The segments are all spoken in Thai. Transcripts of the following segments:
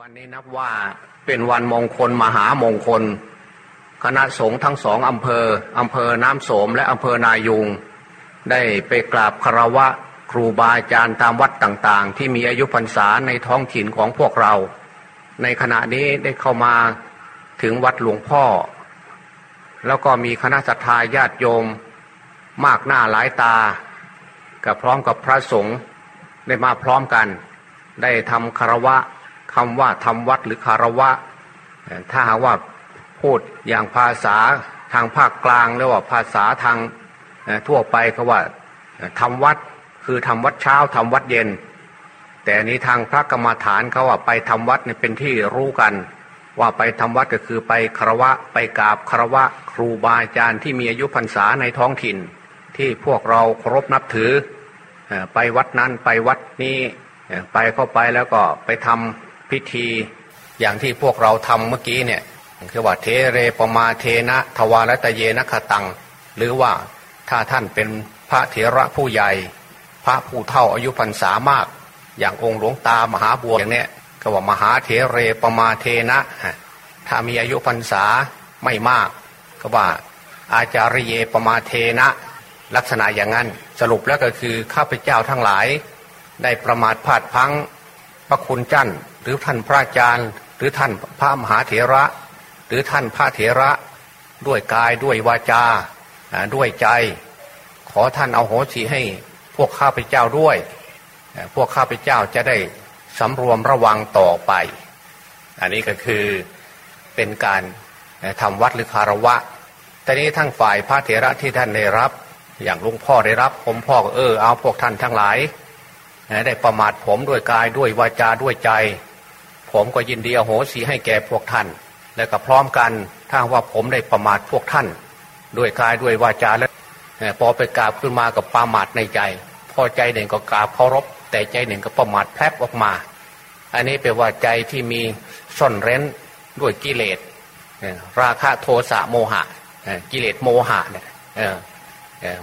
วันนี้นับว่าเป็นวันมงคลมหามงคล คณะสงฆ์ทั้งสองอำเภออำเภอน้ำโสมและอำเภอนายุง ได้ไปกราบคารวะครูบาอาจารย์ตามวัดต่างๆ ที่มีอายุพรรษาในท้องถิ่นของพวกเรา ในขณะนี้ได้เข้ามาถึงวัดหลวงพ่อ แล้วก็มีคณะสัตยาญาติโยม มากหน้าหลายตา กับพร้อมกับพระสงฆ์ได้มาพร้อมกัน ได้ทำคารวะ คำว่าทำวัดหรือคารวะ ถ้าหากว่าพูดอย่างภาษาทางภาคกลางหรือว่าภาษาทางทั่วไปก็ว่าทำวัดคือทำวัดเช้าทำวัดเย็น แต่นี้ทางพระกรรมฐานเขาว่าไปทำวัดเนี่ยเป็นที่รู้กัน ว่าไปทำวัดก็คือไปคารวะไปกราบคารวะครูบาอาจารย์ที่มีอายุพรรษาในท้องถิ่น ที่พวกเราเคารพนับถือไปวัดนั้นไปวัดนี้ไปเข้าไปแล้วก็ไปทำ พิธีอย่างที่พวกเราทำเมื่อกี้เนี่ยคือว่าเทเรปมาเทนะทวารตะเยนะคตัง หรือว่าถ้าท่านเป็นพระเถระผู้ใหญ่ พระผู้เฒ่าอายุพรรษามาก อย่างองค์หลวงตามหาบัวอย่างเนี้ยก็ว่ามหาเถเรปมาเทนะ ถ้ามีอายุพรรษาไม่มาก ก็ว่าอาจารย์เยปมาเทนะ ลักษณะอย่างนั้นสรุปแล้วก็คือข้าพเจ้าทั้งหลาย ได้ประมาทพลาดพังพระคุณจัน หรือท่านพระอาจารย์ หรือท่านพระมหาเถระ หรือท่านพระเถระ ด้วยกายด้วยวาจาด้วยใจ ขอท่านเอาโหสิให้พวกข้าพเจ้าด้วย พวกข้าพเจ้าจะได้สำรวมระวังต่อไป อันนี้ก็คือเป็นการทำวัดหรือคารวะแต่นี้ทั้งฝ่ายพระเถระที่ท่านได้รับ อย่างลุงพ่อได้รับ ผมพ่อก็เออเอาพวกท่านทั้งหลาย ได้ประมาทผมด้วยกายด้วยวาจาด้วยใจ ผมก็ยินดีอโหสีให้แก่พวกท่าน และก็พร้อมกันถ้าว่าผมได้ประมาทพวกท่าน ด้วยกายด้วยวาจาแล้วพอไปกราบขึ้นมากับประมาทในใจ พอใจหนึ่งก็กราบเคารพ แต่ใจหนึ่งก็ประมาทแพรบออกมา อันนี้เป็นว่าใจที่มีซ่อนเร้นด้วยกิเลสราคะโทสะโมหะกิเลสโมหะเนี่ย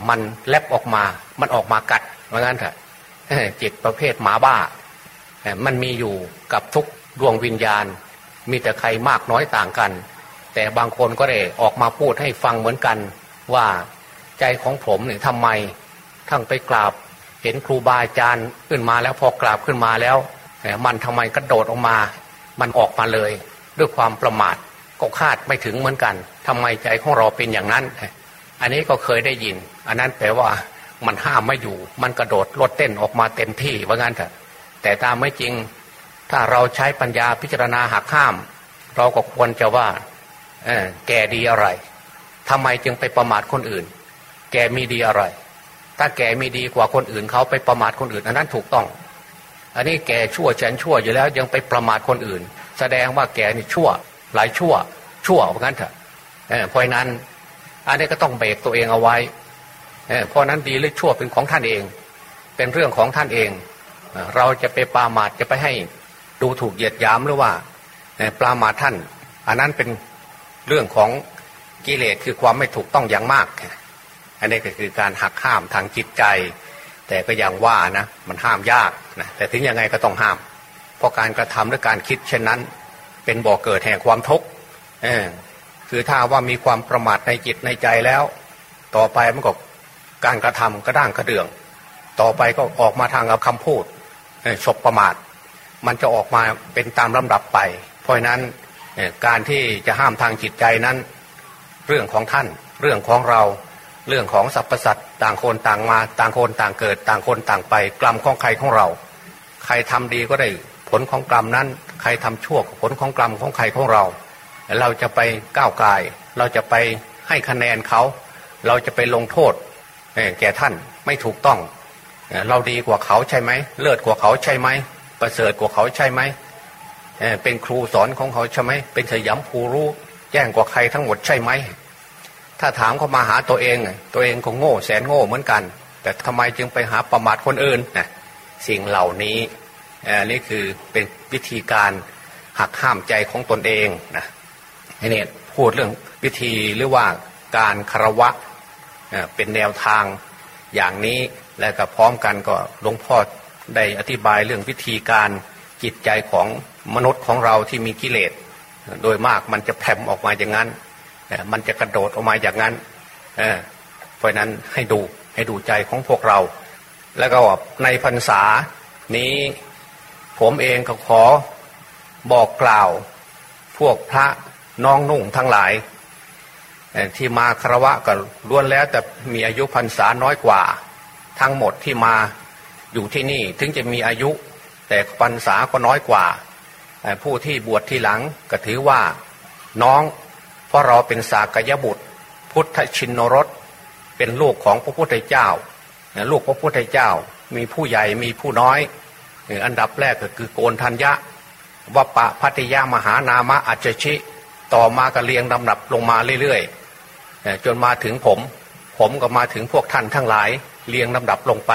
มันแลบออกมา มันออกมากัดเหมือนกันเถอะจิตประเภทหมาบ้า มันมีอยู่กับทุก ดวงวิญญาณ มีแต่ใครมากน้อยต่างกัน แต่บางคนก็ได้ออกมาพูดให้ฟังเหมือนกัน ว่าใจของผมเนี่ยทำไมทั้งไปกราบ เห็นครูบาอาจารย์ขึ้นมาแล้วพอกราบขึ้นมาแล้วมันทำไมกระโดดออกมา มันออกมาเลย ด้วยความประมาทก็คาดไม่ถึงเหมือนกันทำไมใจของเราเป็นอย่างนั้น อันนี้ก็เคยได้ยิน อันนั้นแปลว่ามันห้ามไม่อยู่ มันกระโดดลดเต้นออกมาเต็มที่ว่างั้นเถอะแต่ตามไม่จริง ถ้าเราใช้ปัญญาพิจารณาหักข้าม เราก็ควรจะว่าแกดีอะไรทำไมจึงไปประมาทคนอื่น แกมีดีอะไร ถ้าแกมีดีกว่าคนอื่นเขาไปประมาทคนอื่น อันนั้นถูกต้อง อันนี้แกชั่วแฉนชั่วอยู่แล้วยังไปประมาทคนอื่น แสดงว่าแกนี่ชั่ว หลายชั่ว ชั่วว่างั้นเถอะเพราะนั้น อันนี้ก็ต้องเบรกตัวเองเอาไว้เพราะนั้นดีหรือชั่วเป็นของท่านเอง เป็นเรื่องของท่านเอง เราจะไปปามาดจะไปให้ ดูถูกเหยียดยามหรือว่าปรามาท่าน อันนั้นเป็นเรื่องของกิเลสคือความไม่ถูกต้องอย่างมาก อันนี้ก็คือการหักห้ามทางจิตใจ แต่ก็อย่างว่านะมันห้ามยากนะแต่ถึงยังไงก็ต้องห้าม เพราะการกระทำหรือการคิดเช่นนั้น เป็นบ่อกเกิดแห่งความทุกข์คือถ้าว่ามีความประมาทในจิตในใจแล้ว ต่อไปมันก็การกระทำกระด้างกระเดื่อง ต่อไปก็ออกมาทางกับคำพูดศบประมาท มันจะออกมาเป็นตามลำดับไป เพราะนั้นการที่จะห้ามทางจิตใจนั้น เรื่องของท่าน เรื่องของเราเรื่องของสรรพสัตว์ต่างคนต่างมา ต่างคนต่างเกิด ต่างคนต่างไป กรรมของใครของเรา ใครทำดีก็ได้ผลของกรรมนั้น ใครทำชั่วผลของกรรมของใครของเรา เราจะไปก้าวไกลเราจะไปให้คะแนนเขา เราจะไปลงโทษแก่ท่านไม่ถูกต้อง เราดีกว่าเขาใช่ไหมเลิศกว่าเขาใช่ไหม ประเสริฐกว่าเขาใช่ไหมเป็นครูสอนของเขาใช่ไหมเป็นสยามภูรู้แจ้งกว่าใครทั้งหมดใช่ไหมถ้าถามเขามาหาตัวเอง ตัวเองก็โง่แสนโง่เหมือนกัน แต่ทำไมจึงไปหาประมาทคนอื่นสิ่งเหล่านี้นี่คือเป็นวิธีการหักห้ามใจของตนเองนะนี่พูดเรื่องวิธีหรือว่าการคารวะเป็นแนวทางอย่างนี้และก็พร้อมกันก็หลวงพ่อ ได้อธิบายเรื่องวิธีการจิตใจของมนุษย์ของเราที่มีกิเลส โดยมากมันจะแผ่ออกมาอย่างนั้น มันจะกระโดดออกมาอย่างนั้นเพราะนั้นให้ดูให้ดูใจของพวกเรา แล้วก็ในพรรษานี้ผมเองก็ขอบอกกล่าว พวกพระน้องนุ่งทั้งหลาย ที่มาคารวะก็ล้วนแล้วแต่มีอายุพรรษาน้อยกว่า ทั้งหมดที่มา อยู่ที่นี่ถึงจะมีอายุ แต่พรรษาก็น้อยกว่า ผู้ที่บวชทีหลังก็ถือว่าน้อง เพราะเราเป็นสากยบุตร พุทธชินนรสเป็นลูกของพระพุทธเจ้า ลูกพระพุทธเจ้ามีผู้ใหญ่มีผู้น้อยอันดับแรกก็คือโกนทัญญะวปะพัทยามหานามะอัจฉิต่อมาก็เรียงลำดับลงมาเรื่อยๆจนมาถึงผม ผมก็มาถึงพวกท่านทั้งหลายเรียงลำดับลงไป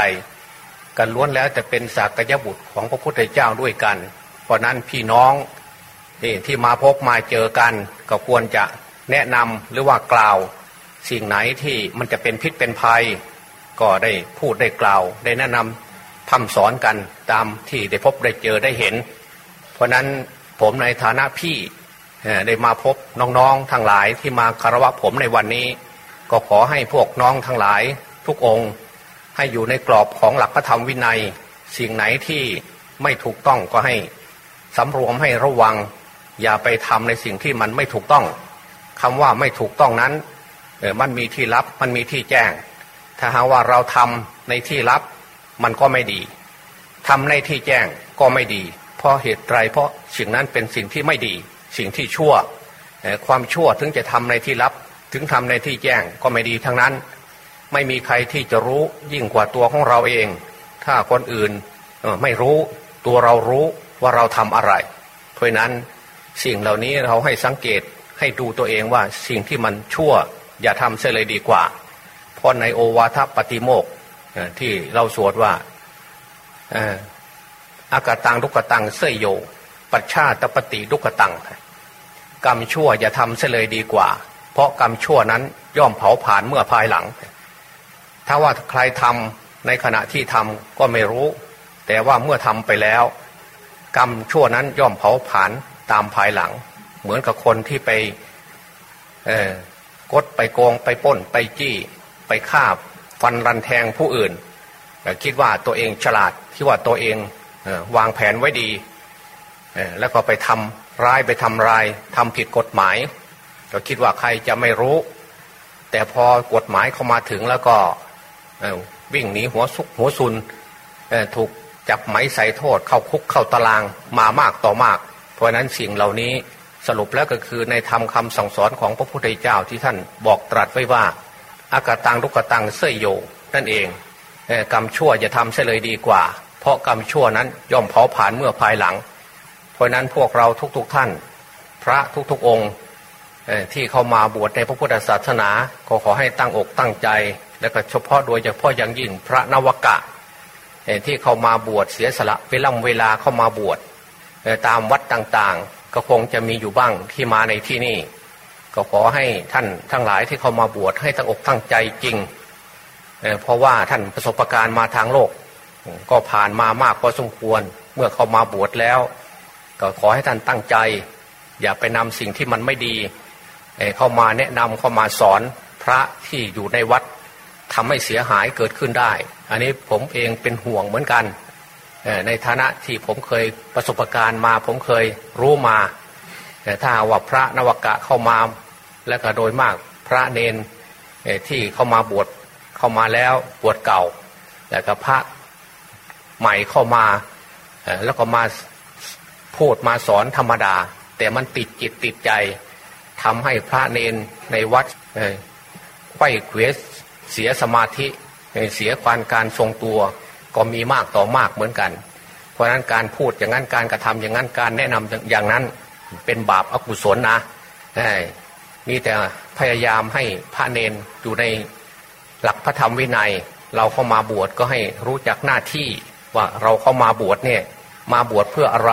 กันล้วนแล้วจะเป็นสากยบุตรของพระพุทธเจ้าด้วยกัน เพราะนั้นพี่น้องที่มาพบมาเจอกัน ก็ควรจะแนะนำหรือว่ากล่าว สิ่งไหนที่มันจะเป็นพิษเป็นภัย ก็ได้พูดได้กล่าว ได้แนะนำทำสอนกันตามที่ได้พบได้เจอได้เห็น เพราะนั้นผมในฐานะพี่ได้มาพบน้องๆทั้งหลายที่มาคารวะผมในวันนี้ ก็ขอให้พวกน้องทั้งหลายทุกองค์ ให้อยู่ในกรอบของหลักพระธรรมวินัย สิ่งไหนที่ไม่ถูกต้องก็ให้สำรวมให้ระวัง อย่าไปทำในสิ่งที่มันไม่ถูกต้องคำว่าไม่ถูกต้องนั้นมันมีที่ลับมันมีที่แจ้ง ถ้าหาว่าเราทำในที่ลับมันก็ไม่ดีทำในที่แจ้งก็ไม่ดี เพราะเหตุไรเพราะสิ่งนั้นเป็นสิ่งที่ไม่ดี สิ่งที่ชั่ว ความชั่วถึงจะทำในที่ลับ ถึงทำในที่แจ้งก็ไม่ดีทั้งนั้น ไม่มีใครที่จะรู้ยิ่งกว่าตัวของเราเอง ถ้าคนอื่นไม่รู้ตัวเรารู้ว่าเราทำอะไร เพราะนั้นสิ่งเหล่านี้เราให้สังเกตให้ดูตัวเองว่าสิ่งที่มันชั่ว อย่าทำเสียเลยดีกว่า เพราะในโอวาทปฏิโมกที่เราสวดว่าอากาตังลุกตังเสยโย ปัชชาตปฏิลุกตัง กรรมชั่วอย่าทำเสียเลยดีกว่า เพราะกรรมชั่วนั้นย่อมเผาผ่านเมื่อภายหลัง ถ้าว่าใครทำในขณะที่ทำก็ไม่รู้ แต่ว่าเมื่อทำไปแล้ว กรรมชั่วนั้นย่อมเผาผ่านตามภายหลัง เหมือนกับคนที่ไปกดไปโกงไปป้นไปจี้ไปฆ่าฟันรันแทงผู้อื่น คิดว่าตัวเองฉลาดคิดว่าตัวเองวางแผนไว้ดี แล้วก็ไปทำร้ายไปทำลายทำผิดกฎหมาย ก็คิดว่าใครจะไม่รู้ แต่พอกฎหมายเข้ามาถึงแล้วก็ วิ่งหนีหัวซุกหัวซุนถูกจับไหมใส่โทษเข้าคุกเข้าตารางมามากต่อมาก เพราะนั้นสิ่งเหล่านี้สรุปแล้วก็คือในธรรมคาสั่งสอนของพระพุทธเจ้าที่ท่านบอกตรัสไว้ว่าอากาตังลุกตังเสยโย นั่นเองกรรมชั่วจะทำเสียเลยดีกว่า เพราะกรรมชั่วนั้นย่อมเผาผ่านเมื่อภายหลัง เพราะนั้นพวกเราทุกๆทท่าน พระทุกๆองค์ที่เข้ามาบวชในพระพุทธศาสนา ก็ขอให้ตั้งอกตั้งใจและก็เฉพาะโดยเฉพาะอย่างยิ่งพระนวกะที่เข้ามาบวชเสียสละเวลาเวลาเข้ามาบวชตามวัดต่างก็คงจะมีอยู่บ้างที่มาในที่นี่ ก็ขอให้ท่านทั้งหลายที่เขามาบวชให้ตั้งอกตั้งใจจริงเพราะว่าท่านประสบการณ์มาทางโลก ก็ผ่านมามากพอสมควรเมื่อเขามาบวชแล้ว ก็ขอให้ท่านตั้งใจ อย่าไปนำสิ่งที่มันไม่ดีเข้ามาแนะนำเข้ามาสอนพระที่อยู่ในวัด ทำให้เสียหายเกิดขึ้นได้ อันนี้ผมเองเป็นห่วงเหมือนกันในฐานะที่ผมเคยประสบการณ์มา ผมเคยรู้มา แต่ถ้าว่าพระนวกะเข้ามา และก็โดยมากพระเนนที่เข้ามาบวชเข้ามาแล้วบวชเก่าแล้วก็พระใหม่เข้ามาแล้วก็มาพูดมาสอนธรรมดา แต่มันติดจิตติดใจทำให้พระเนนในวัดไข้เควส เสียสมาธิเสียความการทรงตัวก็มีมากต่อมากเหมือนกัน เพราะนั้นการพูดอย่างนั้นการกระทำอย่างนั้นการแนะนำอย่างนั้นเป็นบาปอกุศลนะมีแต่พยายามให้พระเนนอยู่ในหลักพระธรรมวินัย เราเข้ามาบวชก็ให้รู้จักหน้าที่ว่าเราเข้ามาบวชเนี่ยมาบวชเพื่ออะไร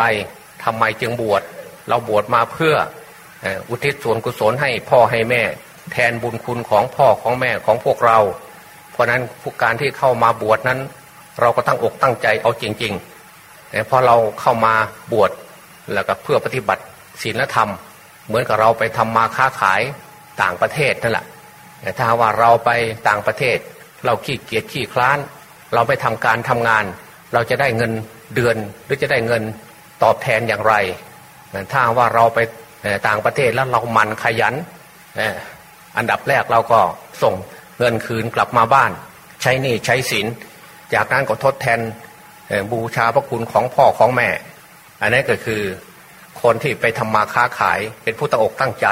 ทำไมจึงบวชเราบวชมาเพื่ออุทิศส่วนกุศลให้พ่อให้แม่ แทนบุญคุณของพ่อของแม่ของพวกเรา เพราะนั้นผู้การที่เข้ามาบวชนั้น เราก็ตั้งอกตั้งใจเอาจริงๆเพราะเราเข้ามาบวชแล้วก็เพื่อปฏิบัติศีลธรรม เหมือนกับเราไปทำมาค้าขายต่างประเทศนั่นแหละแต่ถ้าว่าเราไปต่างประเทศ เราขี้เกียจขี้คลาน เราไปทำการทำงาน เราจะได้เงินเดือนหรือจะได้เงินตอบแทนอย่างไรถ้าว่าเราไปต่างประเทศแล้วเรามันขยัน อันดับแรกเราก็ส่งเงินคืนกลับมาบ้าน ใช้หนี่ใช้สิน จากนั้นก็ทดแทนบูชาพระคุณของพ่อของแม่ อันนี้ก็คือคนที่ไปทำมาค้าขายเป็นผู้ตั้งอกตั้งใจ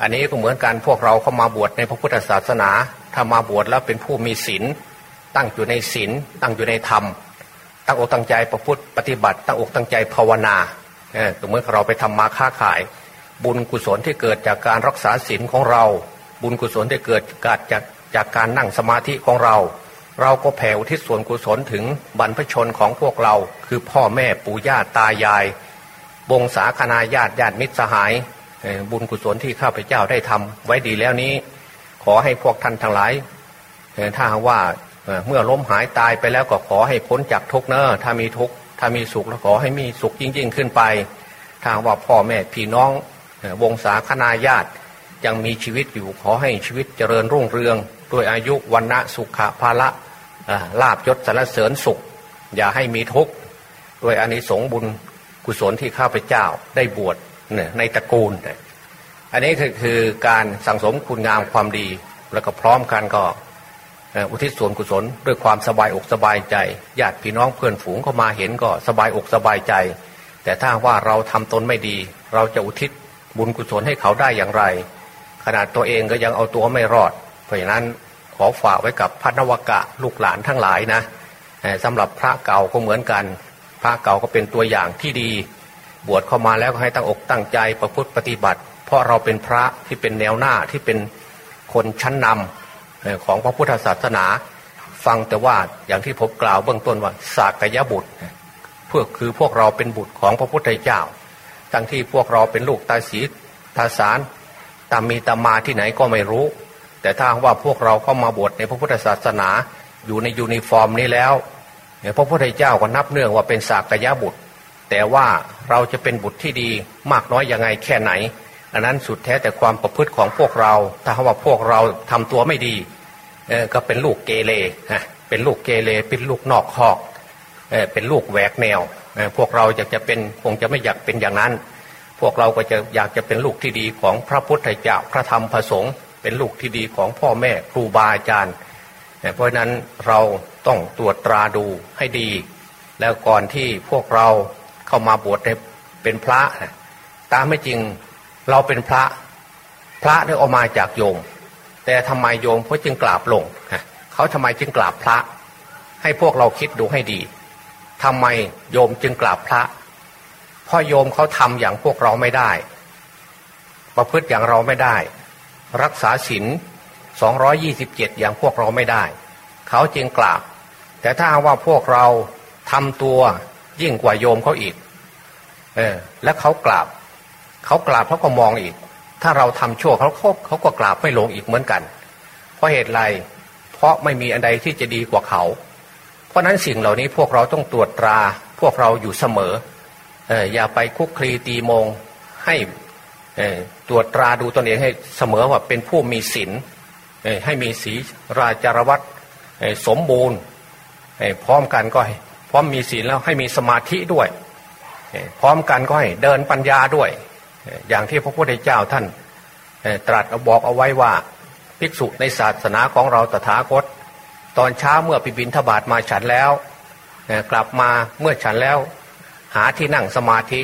อันนี้ก็เหมือนกันพวกเราเข้ามาบวชในพระพุทธศาสนา ถ้ามาบวชแล้วเป็นผู้มีศีลตั้งอยู่ในศีลตั้งอยู่ในธรรม ตั้งอกตั้งใจประพฤติปฏิบัติ ตั้งอกตั้งใจภาวนาเออเหมือนเราไปทำมาค้าขาย บุญกุศลที่เกิดจากการรักษาศีลของเรา บุญกุศลที่เกิดกาดจากจากการนั่งสมาธิของเรา เราก็แผ่อุทิศส่วนกุศลถึงบรรพชนของพวกเรา คือพ่อแม่ปู่ย่าตายาย วงศาคณาญาติญาติมิตรสหาย บุญกุศลที่ข้าพเจ้าได้ทำไว้ดีแล้วนี้ ขอให้พวกท่านทั้งหลายถ้าว่าเมื่อล้มหายตายไปแล้วก็ขอให้พ้นจากทุกเนอถ้ามีทุกถ้ามีสุขแล้วขอให้มีสุขยิ่งๆขึ้นไป ถ้าว่าพ่อแม่พี่น้องวงศาคณาญาติ ยังมีชีวิตอยู่ขอให้ชีวิตเจริญรุ่งเรือง ด้วยอายุวันณะสุขะภาละลาบยศสารเสริญสุข อย่าให้มีทุกข์ด้วยอานิสงส์บุญกุศลที่ข้าพเจ้าได้บวชในตระกูล อันนี้คือการสั่งสมคุณงามความดี แล้วก็พร้อมกันก็อุทิศส่วนกุศล ด้วยความสบายอกสบายใจญาติพี่น้องเพื่อนฝูงเข้ามาเห็นก็สบายอกสบายใจ แต่ถ้าว่าเราทำตนไม่ดี เราจะอุทิศบุญกุศลให้เขาได้อย่างไร ขนาดตัวเองก็ยังเอาตัวไม่รอด เพราะฉะนั้นขอฝากไว้กับพระนวกะลูกหลานทั้งหลายนะสำหรับพระเก่าก็เหมือนกัน พระเก่าก็เป็นตัวอย่างที่ดี บวชเข้ามาแล้วก็ให้ตั้งอกตั้งใจประพฤติปฏิบัติ เพราะเราเป็นพระที่เป็นแนวหน้าที่เป็นคนชั้นนำของพระพุทธศาสนา ฟังแต่ว่าอย่างที่ผมกล่าวเบื้องต้นว่าสากยบุตรเพื่อคือพวกเราเป็นบุตรของพระพุทธเจ้า ทั้งที่พวกเราเป็นลูกตาสีตาสาร ตามมีตามาที่ไหนก็ไม่รู้ แต่ถ้าว่าพวกเราเข้ามาบวชในพระพุทธศาสนา อยู่ในยูนิฟอร์มนี้แล้วพระพุทธเจ้าก็นับเนื่องว่าเป็นสากยบุตร แต่ว่าเราจะเป็นบุตรที่ดีมากน้อยยังไงแค่ไหน อันนั้นสุดแท้แต่ความประพฤติของพวกเรา ถ้าว่าพวกเราทำตัวไม่ดีก็เป็นลูกเกเรเป็นลูกเกเรเป็นลูกนอกคอกเป็นลูกแหวกแนว พวกเราอยากจะเป็นคงจะไม่อยากเป็นอย่างนั้น พวกเราก็จะอยากจะเป็นลูกที่ดีของพระพุทธเจ้าพระธรรมพระสงฆ์เป็นลูกที่ดีของพ่อแม่ครูบาอาจารย์เพราะนั้นเราต้องตรวจตราดูให้ดี แล้วก่อนที่พวกเราเข้ามาบวชเป็นพระ ตามไม่จริงเราเป็นพระ พระได้ออกมาจากโยม แต่ทำไมโยมเขาจึงกราบลงเขาทำไมจึงกราบพระ ให้พวกเราคิดดูให้ดีทำไมโยมจึงกราบพระ พราะโยมเขาทำอย่างพวกเราไม่ได้ ประพฤติอย่างเราไม่ได้ รักษาศีลสองยี่สิบเจ็ดอย่างพวกเราไม่ได้ เขาจึงกราบ แต่ถ้าว่าพวกเราทำตัวยิ่งกว่าโยมเขาอีก เออ แล้วเขากราบ เขากราบเขาก็มองอีก ถ้าเราทำชั่วเขาเขาเขาก็กราบไม่ลงอีกเหมือนกัน เพราะเหตุไร เพราะไม่มีอันใดที่จะดีกว่าเขา เพราะนั้นสิ่งเหล่านี้พวกเราต้องตรวจตรา พวกเราอยู่เสมอ อย่าไปคุกคลีตีมงให้ตรวจตราดูตนเองให้เสมอว่าเป็นผู้มีศีลให้มีศีราจารวัตสมบูรณ์พร้อมกันก็ให้พร้อมมีศีลแล้วให้มีสมาธิด้วย พร้อมกันก็ให้เดินปัญญาด้วย อย่างที่พระพุทธเจ้าท่านตรัสบอกเอาไว้ว่าภิกษุในศาสนาของเราตถาคต ตอนเช้าเมื่อปิบินทบาทมาฉันแล้ว กลับมาเมื่อฉันแล้ว หาที่นั่งสมาธิ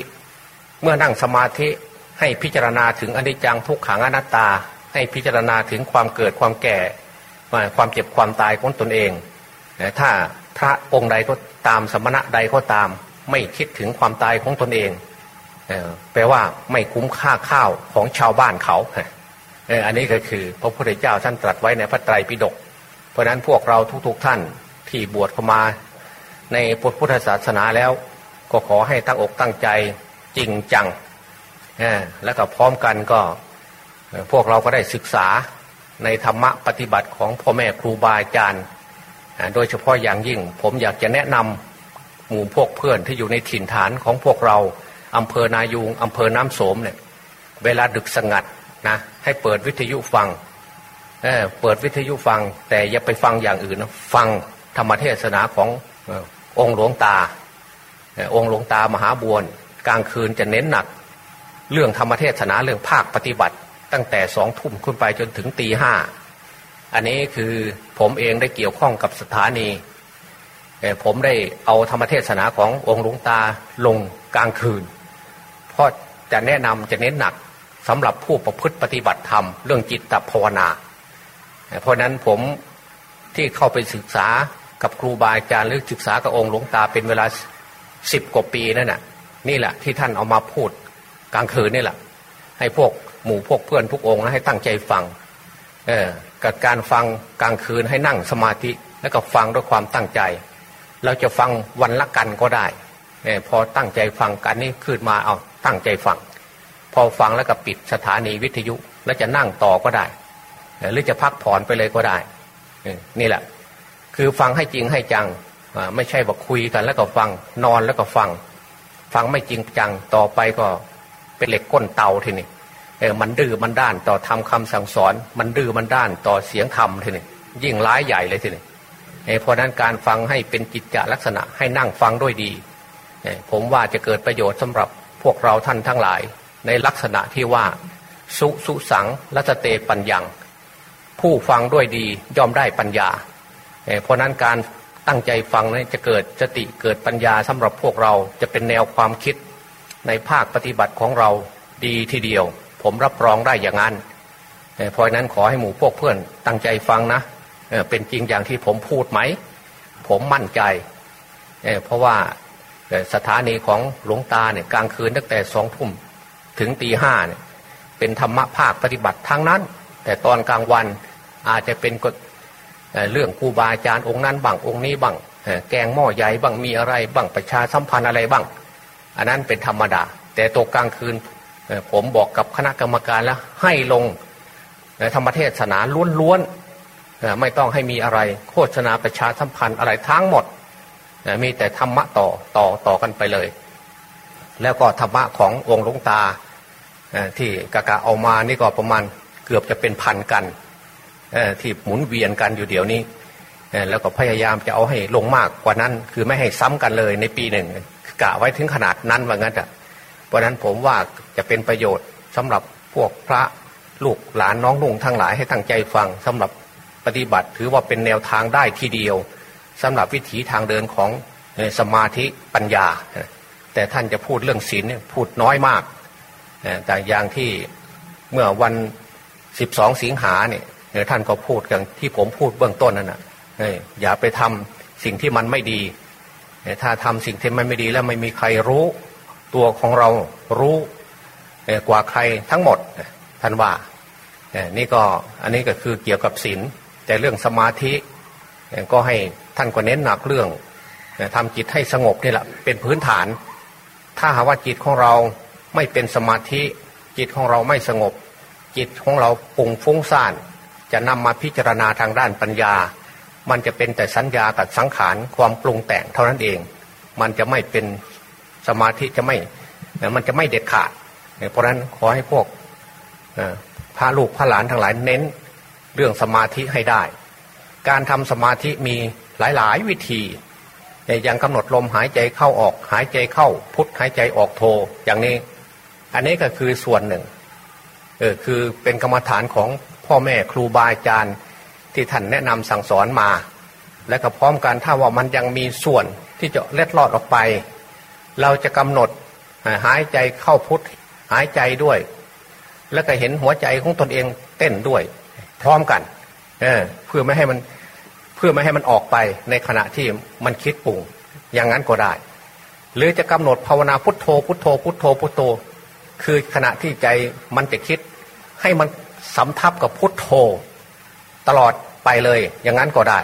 เมื่อนั่งสมาธิให้พิจารณาถึงอนิจจังทุกขังอนัตตา ให้พิจารณาถึงความเกิดความแก่ความเจ็บความตายของตนเอง ถ้าพระองค์ใดก็ตามสมณะใดก็ตาม ไม่คิดถึงความตายของตนเองแปลว่าไม่คุ้มค่าข้าวของชาวบ้านเขาอันนี้ก็คือพระพุทธเจ้าท่านตรัสไว้ในพระไตรปิฎกเพราะนั้นพวกเราทุกๆทท่านที่บวชเข้ามาในพุทธศาสนาแล้ว ก็ขอให้ตั้งอกตั้งใจจริงจังแล้วก็พร้อมกันก็พวกเราก็ได้ศึกษาในธรรมะปฏิบัติของพ่อแม่ครูบาอาจารย์ โดยเฉพาะอย่างยิ่งผมอยากจะแนะนำหมู่พวกเพื่อนที่อยู่ในถิ่นฐานของพวกเราอำเภอนายูงอำเภอน้ำโสมเนี่ยเวลาดึกสงัดนะให้เปิดวิทยุฟังเเปิดวิทยุฟัง แต่อย่าไปฟังอย่างอื่นนะฟังธรรมเทศนาขององค์หลวงตา องค์หลวงตามหาบวนกลางคืนจะเน้นหนัก เรื่องธรรมเทศนาเรื่องภาคปฏิบัติ ตั้งแต่สองทุ่มขึ้นไปจนถึงตีห้าอันนี้คือผมเองได้เกี่ยวข้องกับสถานีผมได้เอาธรรมเทศนาขององค์หลวงตาลงกลางคืน เพราะจะแนะนำจะเน้นหนักสำหรับผู้ประพฤติปฏิบัติธรรม เรื่องจิตตภาวนา เพราะนั้นผมที่เข้าไปศึกษากับครูบาอาจารย์หรือศึกษากับองค์หลวงตาเป็นเวลา สิบกว่าปีนั่นน่ะ นี่แหละที่ท่านเอามาพูดกลางคืนนี่แหละ ให้พวกหมู่พวกเพื่อนทุกองค์ให้ตั้งใจฟัง เออกับการฟังกลางคืนให้นั่งสมาธิแล้วก็ฟังด้วยความตั้งใจ เราจะฟังวันละกันก็ได้เออพอตั้งใจฟังกันนี่ขึ้นมาเอาตั้งใจฟัง พอฟังแล้วก็ปิดสถานีวิทยุ แล้วจะนั่งต่อก็ได้ หรือจะพักผ่อนไปเลยก็ได้นี่แหละ คือฟังให้จริงให้จัง ไม่ใช่บอกคุยกันแล้วก็ฟัง นอนแล้วก็ฟัง ฟังไม่จริงจังต่อไปก็เป็นเหล็กก้นเตาทีนี้เออมันดื้อมันด้านต่อทำคำสั่งสอน มันดื้อมันด้านต่อเสียงธรรมทีนี้ยิ่งร้ายใหญ่เลยทีนี้เพราะนั้นการฟังให้เป็นกิจจลักษณะให้นั่งฟังด้วยดี ผมว่าจะเกิดประโยชน์สำหรับพวกเราท่านทั้งหลาย ในลักษณะที่ว่า สุสุสังรัตเตปัญญัง ผู้ฟังด้วยดีย่อมได้ปัญญา เพราะนั้นการ ตั้งใจฟังนะจะเกิดสติเกิดปัญญาสำหรับพวกเราจะเป็นแนวความคิดในภาคปฏิบัติของเราดีทีเดียว ผมรับรองได้อย่างนั้นเพราะนั้นขอให้หมู่พวกเพื่อนตั้งใจฟังนะเป็นจริงอย่างที่ผมพูดไหม ผมมั่นใจเพราะว่าสถานีของหลวงตาเนี่ยกลางคืนตั้งแต่สองทุ่มถึงตีห้าเนี่ยเป็นธรรมะภาคปฏิบัติทั้งนั้น แต่ตอนกลางวันอาจจะเป็น เรื่องครูบาอาจารย์องค์นั้นบ้างองค์นี้บ้างแกงหม้อใหญ่บ้างมีอะไรบ้างประชาสัมพันธ์อะไรบ้าง อันนั้นเป็นธรรมดา แต่ตกกลางคืนผมบอกกับคณะกรรมการแล้วให้ลงธรรมเทศนาล้วนๆไม่ต้องให้มีอะไรโฆษณาประชาสัมพันธ์อะไรทั้งหมดมีแต่ธรรมะต่อต่อต่อกันไปเลย แล้วก็ธรรมะขององค์หลวงตาที่กะกะเอามานี่ก็ประมาณเกือบจะเป็นพันกัน ที่หมุนเวียนกันอยู่เดี๋ยวนี้แล้วก็พยายามจะเอาให้ลงมากกว่านั้น คือไม่ให้ซ้ำกันเลยในปีหนึ่งกะไว้ถึงขนาดนั้นว่างั้นอะเพราะนั้นผมว่าจะเป็นประโยชน์สำหรับพวกพระลูกหลานน้องนุ่งทั้งหลายให้ตั้งใจฟังสำหรับปฏิบัติถือว่าเป็นแนวทางได้ทีเดียวสำหรับวิถีทางเดินของสมาธิปัญญา แต่ท่านจะพูดเรื่องศีลพูดน้อยมาก แต่อย่างที่เมื่อวันสิบสองสิงหาเนี่ย ท่านก็พูดอย่างที่ผมพูดเบื้องต้นนั่นนะอย่าไปทำสิ่งที่มันไม่ดีถ้าทำสิ่งที่มันไม่ดีแล้วไม่มีใครรู้ ตัวของเรารู้กว่าใครทั้งหมดท่านว่านี่ก็อันนี้ก็คือเกี่ยวกับศีลแต่เรื่องสมาธิก็ให้ท่านก็เน้นหนักเรื่องทำจิตให้สงบนี่แหละเป็นพื้นฐาน ถ้าหาว่าจิตของเราไม่เป็นสมาธิ จิตของเราไม่สงบ จิตของเราปุ่งฟุ้งซ่าน จะนำมาพิจารณาทางด้านปัญญา มันจะเป็นแต่สัญญากับสังขารความปรุงแต่งเท่านั้นเอง มันจะไม่เป็นสมาธิจะไม่มันจะไม่เด็ดขาด เพราะฉะนั้นขอให้พวกพระลูกพระหลานทั้งหลายเน้นเรื่องสมาธิให้ได้ การทำสมาธิมีหลายๆ วิธีอย่างกำหนดลมหายใจเข้าออก หายใจเข้าพุทหายใจออกโทอย่างนี้ อันนี้ก็คือส่วนหนึ่งเออคือเป็นกรรมฐานของ พ่อแม่ครูบาอาจารย์ที่ท่านแนะนำสั่งสอนมา และก็พร้อมกันถ้าว่ามันยังมีส่วนที่จะเล็ดลอดออกไป เราจะกำหนดหายใจเข้าพุทธหายใจด้วย แล้วก็เห็นหัวใจของตนเองเต้นด้วย พร้อมกันเเพื่อไม่ให้มันเพื่อไม่ให้มันออกไปในขณะที่มันคิดปรุงอย่างนั้นก็ได้ หรือจะกำหนดภาวนาพุทโธ พุทโธ พุทโธพุทโธ คือขณะที่ใจมันจะคิดให้มัน สำทับกับพุทโธ ตลอดไปเลยอย่างนั้นก็ได้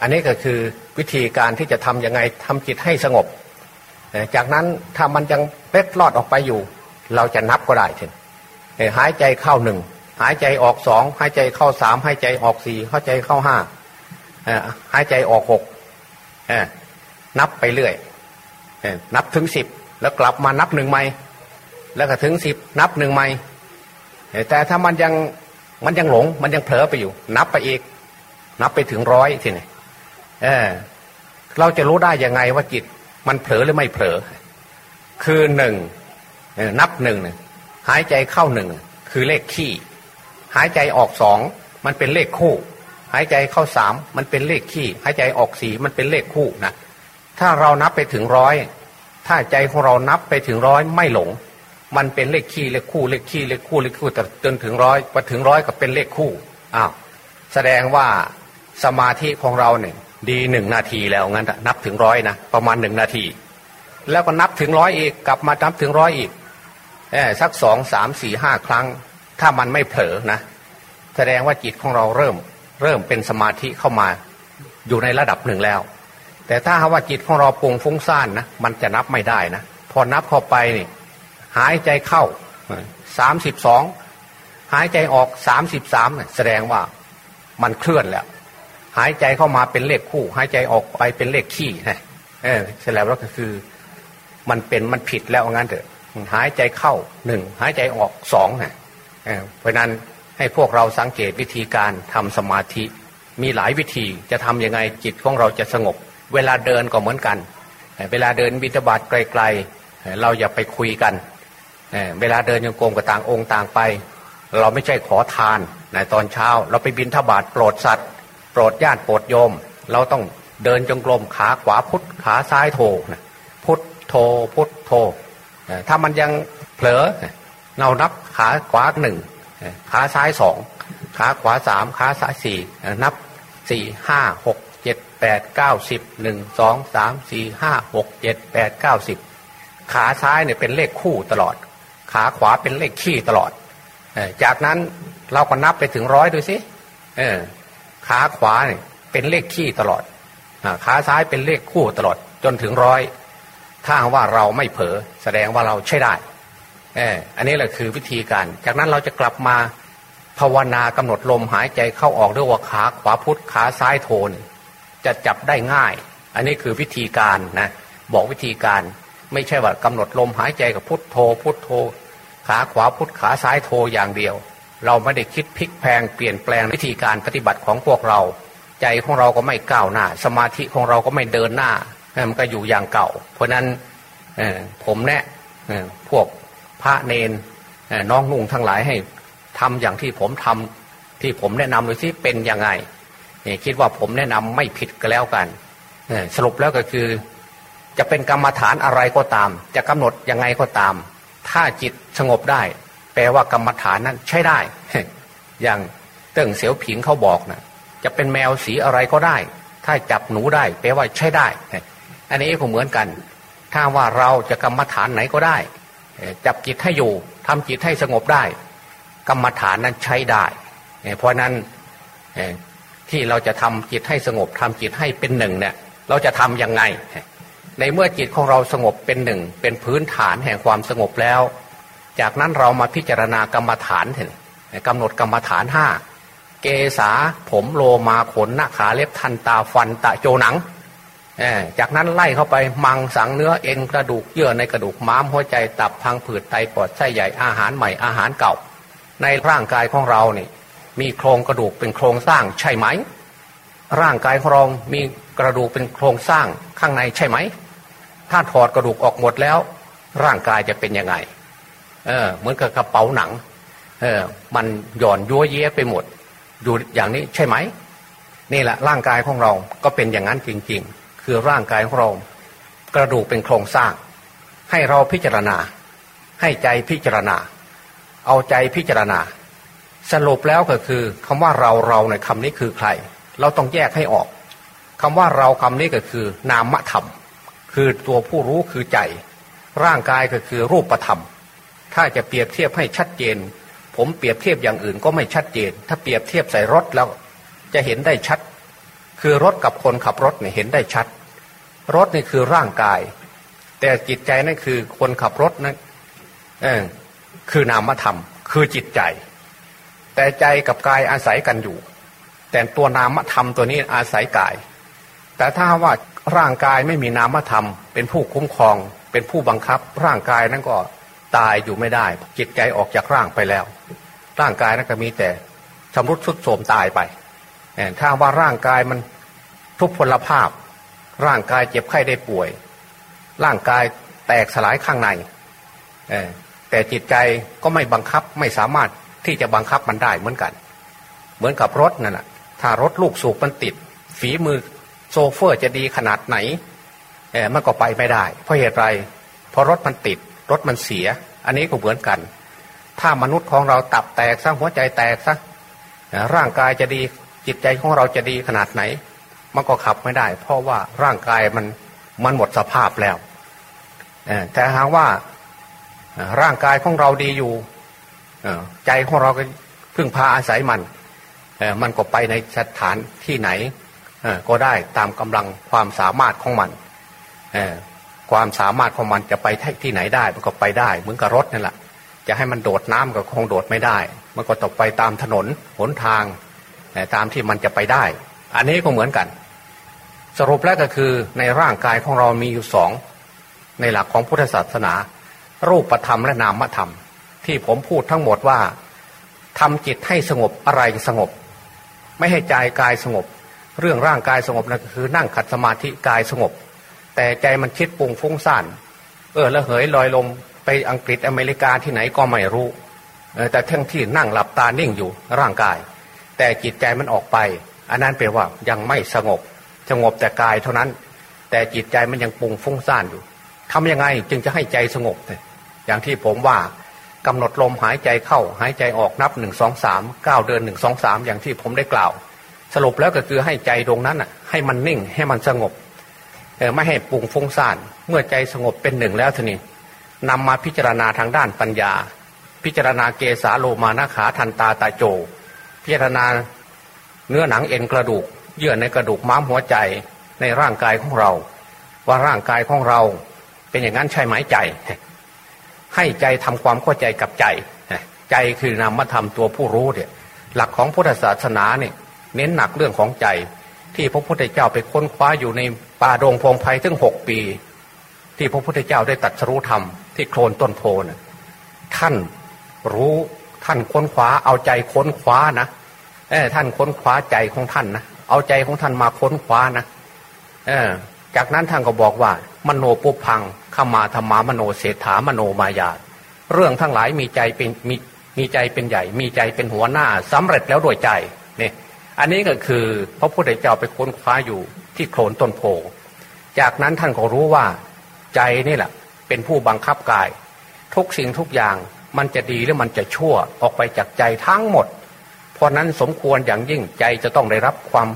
อันนี้ก็คือวิธีการที่จะทำยังไงทำจิตให้สงบ จากนั้นถ้ามันยังเล็ดลอดออกไปอยู่ เราจะนับก็ได้เช่นหายใจเข้าหนึ่งหายใจออกสองหายใจเข้าสามหายใจออกสี่หายใจเข้าห้าหายใจออกหกนับไปเรื่อยนับถึงสิบแล้วกลับมานับหนึ่งใหม่แล้วก็ถึงสิบนับหนึ่งใหม่ แต่ถ้ามันยังมันยังหลง มันยังเผลอไปอยู่ นับไปอีก นับไปถึงร้อยทีนี่เออเราจะรู้ได้ยังไงว่าจิต มันเผลอหรือไม่เผลอ คือหนึ่งนับหนึ่งหายใจเข้าหนึ่งคือเลขขี้ หายใจออกสองมันเป็นเลขคู่ หายใจเข้าสามมันเป็นเลขขี้ หายใจออกสี่มันเป็นเลขคู่นะถ้าเรานับไปถึงร้อยถ้าใจของเรานับไปถึงร้อยไม่หลง มันเป็นเลขขี้เลขคู่เลขขี้เลขคู่เลขคู่แต่จนถึงร้อยพอถึงร้อยก็เป็นเลขคู่อ้าวแสดงว่าสมาธิของเราเนี่ยดีหนึ่งนาทีแล้วงั้นนับถึงร้อยนะประมาณหนึ่งนาที แล้วก็นับถึงร้อยอีกกลับมานับถึงร้อยอีกแอสักสองสามสี่ห้าครั้ง ถ้ามันไม่เผลอนะ แสดงว่าจิตของเราเริ่มเริ่มเป็นสมาธิเข้ามาอยู่ในระดับหนึ่งแล้ว แต่ถ้าว่าจิตของเราปุงฟุ้งซ่านนะมันจะนับไม่ได้นะ พอนับเข้าไปนี่ หายใจเข้าสามสิบสองหายใจออกสามสิบสามแสดงว่ามันเคลื่อนแล้ว หายใจเข้ามาเป็นเลขคู่ หายใจออกไปเป็นเลขขี้นะเออเสร็จแล้วก็คือ มันเป็นมันผิดแล้วงั้นเถอะ หายใจเข้าหนึ่งหายใจออกสองนะเพราะนั้นให้พวกเราสังเกตวิธีการทำสมาธิ มีหลายวิธีจะทํำยังไงจิตของเราจะสงบ เวลาเดินก็เหมือนกัน เวลาเดินบิณฑบาตไกลๆเราอย่าไปคุยกัน เวลาเดินยังโกงกับต่างองค์ต่างไป เราไม่ใช่ขอทานในตอนเช้า เราไปบินทบาทโปรดสัตว์โปรดญาติโปรดโยม เราต้องเดินจงกรมขาขวาพุทขาซ้ายโถพุทโทพุทโทถ้ามันยังเผลอเรานับขาขวาหนึ่งขาซ้ายสองขาขวาสามขาซ้ายสี่นับสี่ห้าหกเจ็ดแปดเก้าสิบหนึ่งสองสามสี่ห้าหกเจ็ดแปดเก้าสิบขาซ้ายเนี่ยเป็นเลขคู่ตลอด ขาขวาเป็นเลขขี้ตลอดจากนั้นเราก็นับไปถึงร้อยดูสิขาขวาเนี่ยเป็นเลขขี้ตลอดขาซ้ายเป็นเลขคู่ตลอดจนถึงร้อยถ้าว่าเราไม่เผลอแสดงว่าเราใช่ได้เอออันนี้แหละคือวิธีการ จากนั้นเราจะกลับมาภาวนากำหนดลมหายใจเข้าออกด้วยว่าขาขวาพุทธขาซ้ายโทน จะจับได้ง่าย อันนี้คือวิธีการนะบอกวิธีการ ไม่ใช่ว่ากำหนดลมหายใจกับพุทโธ พุทโธ ขาขวาพุทธขาซ้ายโทอย่างเดียว เราไม่ได้คิดพลิกแพงเปลี่ยนแปลงวิธีการปฏิบัติของพวกเรา ใจของเราก็ไม่ก้าวหน้า สมาธิของเราก็ไม่เดินหน้ามันก็อยู่อย่างเก่า เพราะนั้นผมแนะพวกพระเนนน้องนุ่งทั้งหลายให้ทำอย่างที่ผมทำที่ผมแนะนำดูที่เป็นยังไงคิดว่าผมแนะนำไม่ผิดก็แล้วกันสรุปแล้วก็คือ จะเป็นกรรมฐานอะไรก็ตาม จะกำหนดยังไงก็ตาม ถ้าจิตสงบได้ แปลว่ากรรมฐานนั้นใช้ได้ อย่างเติ้งเสียวผิงเขาบอกนะจะเป็นแมวสีอะไรก็ได้ ถ้าจับหนูได้ แปลว่าใช้ได้ อันนี้ก็เหมือนกัน ถ้าว่าเราจะกรรมฐานไหนก็ได้ จับจิตให้อยู่ทำจิตให้สงบได้ กรรมฐานนั้นใช้ได้ เพราะนั้นที่เราจะทำจิตให้สงบทำจิตให้เป็นหนึ่งเนี่ย เราจะทํำยังไง ในเมื่อจิตของเราสงบเป็นหนึ่ง เป็นพื้นฐานแห่งความสงบแล้ว จากนั้นเรามาพิจารณากรรมฐานเห็นกำหนดกรรมฐานห้าเกษาผมโลมาขนหน้าขาเล็บทันตาฟันตะโจหนังจากนั้นไล่เข้าไปมังสังเนื้อเอ็นกระดูกเยื่อในกระดูกม้ามหัวใจตับพังผืดไตปอดไส้ใหญ่อาหารใหม่อาหารเก่า ในร่างกายของเราเนี่ยมีโครงกระดูกเป็นโครงสร้างใช่ไหม ร่างกายของเรามีกระดูกเป็นโครงสร้างข้างในใช่ไหม ถ้าถอดกระดูกออกหมดแล้ว ร่างกายจะเป็นยังไง เออ เหมือนกับกระเป๋าหนัง เออ มันหย่อนยัวเย้ไปหมด อยู่อย่างนี้ใช่ไหม นี่แหละร่างกายของเราก็เป็นอย่างนั้นจริง ๆ คือร่างกายของเรา กระดูกเป็นโครงสร้าง ให้เราพิจารณา ให้ใจพิจารณา เอาใจพิจารณา สรุปแล้วก็คือคำว่าเราเราในคำนี้คือใคร เราต้องแยกให้ออกคำว่าเราคำนี้ก็คือนามธรรม คือตัวผู้รู้คือใจ ร่างกายก็คือรูปธรรม ถ้าจะเปรียบเทียบให้ชัดเจน ผมเปรียบเทียบอย่างอื่นก็ไม่ชัดเจน ถ้าเปรียบเทียบใส่รถแล้ว จะเห็นได้ชัด คือรถกับคนขับรถเนี่ยเห็นได้ชัด รถนี่คือร่างกาย แต่จิตใจนั่นคือคนขับรถนั่นเออคือนามธรรม คือจิตใจ แต่ใจกับกายอาศัยกันอยู่ แต่ตัวนามธรรมตัวนี้อาศัยกาย แต่ถ้าว่า ร่างกายไม่มีนามธรรม เป็นผู้คุ้มครอง เป็นผู้บังคับ ร่างกายนั้นก็ตายอยู่ไม่ได้ จิตใจออกจากร่างไปแล้ว ร่างกายนั้นก็มีแต่ชำรุดทรุดโทรมตายไปถ้าว่าร่างกายมันทุพพลภาพ ร่างกายเจ็บไข้ได้ป่วย ร่างกายแตกสลายข้างในแต่จิตใจก็ไม่บังคับไม่สามารถที่จะบังคับมันได้เหมือนกัน เหมือนกับรถนั่นแหะถ้ารถลูกสูบมันติด ฝีมือ โซเฟอร์จะดีขนาดไหนเออมันก็ไปไม่ได้ เพราะเหตุไรเพราะรถมันติด รถมันเสีย อันนี้ก็เหมือนกัน ถ้ามนุษย์ของเราตับแตกซะหัวใจแตกซะร่างกายจะดีจิตใจของเราจะดีขนาดไหน มันก็ขับไม่ได้ เพราะว่าร่างกายมันมันหมดสภาพแล้วแต่หากว่าร่างกายของเราดีอยู่ใจของเราก็พึ่งพาอาศัยมันมันก็ไปในสถานที่ไหน ก็ได้ตามกำลังความสามารถของมันความสามารถของมันจะไปที่ไหนได้มันก็ไปได้ เหมือนกับรถนั่นแหละจะให้มันโดดน้ำก็คงโดดไม่ได้ มันก็ตกไปตามถนนหนทางตามที่มันจะไปได้ อันนี้ก็เหมือนกัน สรุปแล้วก็คือในร่างกายของเรามีอยู่สองในหลักของพุทธศาสนา รูปธรรมและนามธรรม ที่ผมพูดทั้งหมดว่าทำจิตให้สงบอะไรสงบ ไม่ให้ใจกายสงบ เรื่องร่างกายสงบนั่นก็คือนั่งขัดสมาธิกายสงบ แต่ใจมันคิดปุงฟุ้งซ่านเออแล้วเหยลอยลมไปอังกฤษอเมริกาที่ไหนก็ไม่รู้แต่ทั้งที่นั่งหลับตานิ่งอยู่ร่างกาย แต่จิตใจมันออกไป อันนั้นแปลว่ายังไม่สงบ สงบแต่กายเท่านั้น แต่จิตใจมันยังปุงฟุ้งซ่านอยู่ทำยังไงจึงจะให้ใจสงบอย่างที่ผมว่ากำหนดลมหายใจเข้าหายใจออกนับหนึ่งสองสามเก้าเดินหนึ่งสองสามอย่างที่ผมได้กล่าว สรุปแล้วก็คือให้ใจตรงนั้นอะให้มันนิ่งให้มันสงบไม่ให้ปุงฟุ้งซ่านเมื่อใจสงบเป็นหนึ่งแล้วทีนี้นำมาพิจารณาทางด้านปัญญา พิจารณาเกสาโลมานาขาทันตาตาโจ พิจารณาเนื้อหนังเอ็นกระดูก เยื่อในกระดูกม้ามหัวใจในร่างกายของเรา ว่าร่างกายของเราเป็นอย่างนั้นใช่ไหมใจ ให้ใจทำความเข้าใจกับใจ ใจคือนามธรรมตัวผู้รู้เนี่ยหลักของพุทธศาสนาเนี่ย เน้นหนักเรื่องของใจ ที่พระพุทธเจ้าไปค้นคว้าอยู่ในป่าดงพงไพ่ถึงหกปี ที่พระพุทธเจ้าได้ตัดสรู้ธรรมที่โคลนต้นโพนท่านรู้ท่านค้นคว้าเอาใจค้นคว้านะเออท่านค้นคว้าใจของท่านนะเอาใจของท่านมาค้นคว้านะเออจากนั้นท่านก็บอกว่า มโนปุพังขมาธรรมามโนเศรษฐามโนมายา เรื่องทั้งหลายมีใจเป็นมีมีใจเป็นใหญ่ มีใจเป็นหัวหน้าสำเร็จแล้วโดยใจเนี่ย อันนี้ก็คือพระพุทธเจ้าไปค้นคว้าอยู่ที่โคลนต้นโพ จากนั้นท่านก็รู้ว่าใจนี่แหละเป็นผู้บังคับกาย ทุกสิ่งทุกอย่างมันจะดีหรือมันจะชั่วออกไปจากใจทั้งหมด เพราะนั้นสมควรอย่างยิ่งใจจะต้องได้รับความ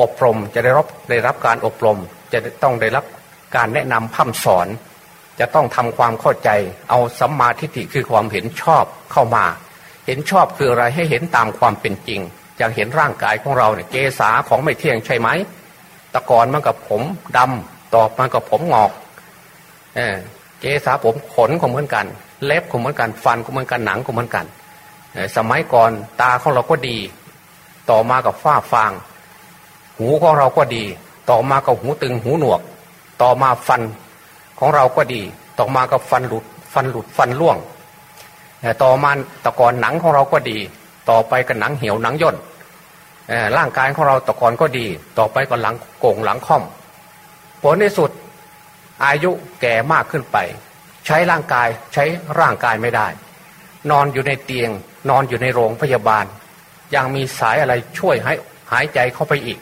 อบรม จะได้รับได้รับการอบรม จะต้องได้รับการแนะนำพัฒสอน จะต้องทำความเข้าใจ เอาสัมมาทิฏฐิคือความเห็นชอบเข้ามา เห็นชอบคืออะไรให้เห็นตามความเป็นจริง อย่างเห็นร่างกายของเราเนี่ยเกษาของไม่เที่ยงใช่ไหมตะกอนมันกับผมดำตอบมันกับผมงอกเออเกษาผมขนก็เหมือนกัน เล็บก็เหมือนกัน ฟันก็เหมือนกันหนังก็เหมือนกันสมัยก่อนตาของเราก็ดี ต่อมากับฝ้าฟาง หูของเราก็ดี ต่อมาก็หูตึงหูหนวก ต่อมาฟันของเราก็ดี ต่อมาก็ฟันหลุด ฟันหลุดฟันร่วงต่อมาตะกอนหนังของเราก็ดี ต่อไปก็หนังเหี่ยวหนังย่นร่างกายของเราตะกอนก็ดี ต่อไปก็หลังโก่งหลังค่อม ผลในสุดอายุแก่มากขึ้นไป ใช้ร่างกายใช้ร่างกายไม่ได้ นอนอยู่ในเตียง นอนอยู่ในโรงพยาบาล ยังมีสายอะไรช่วยให้หายใจเข้าไปอีก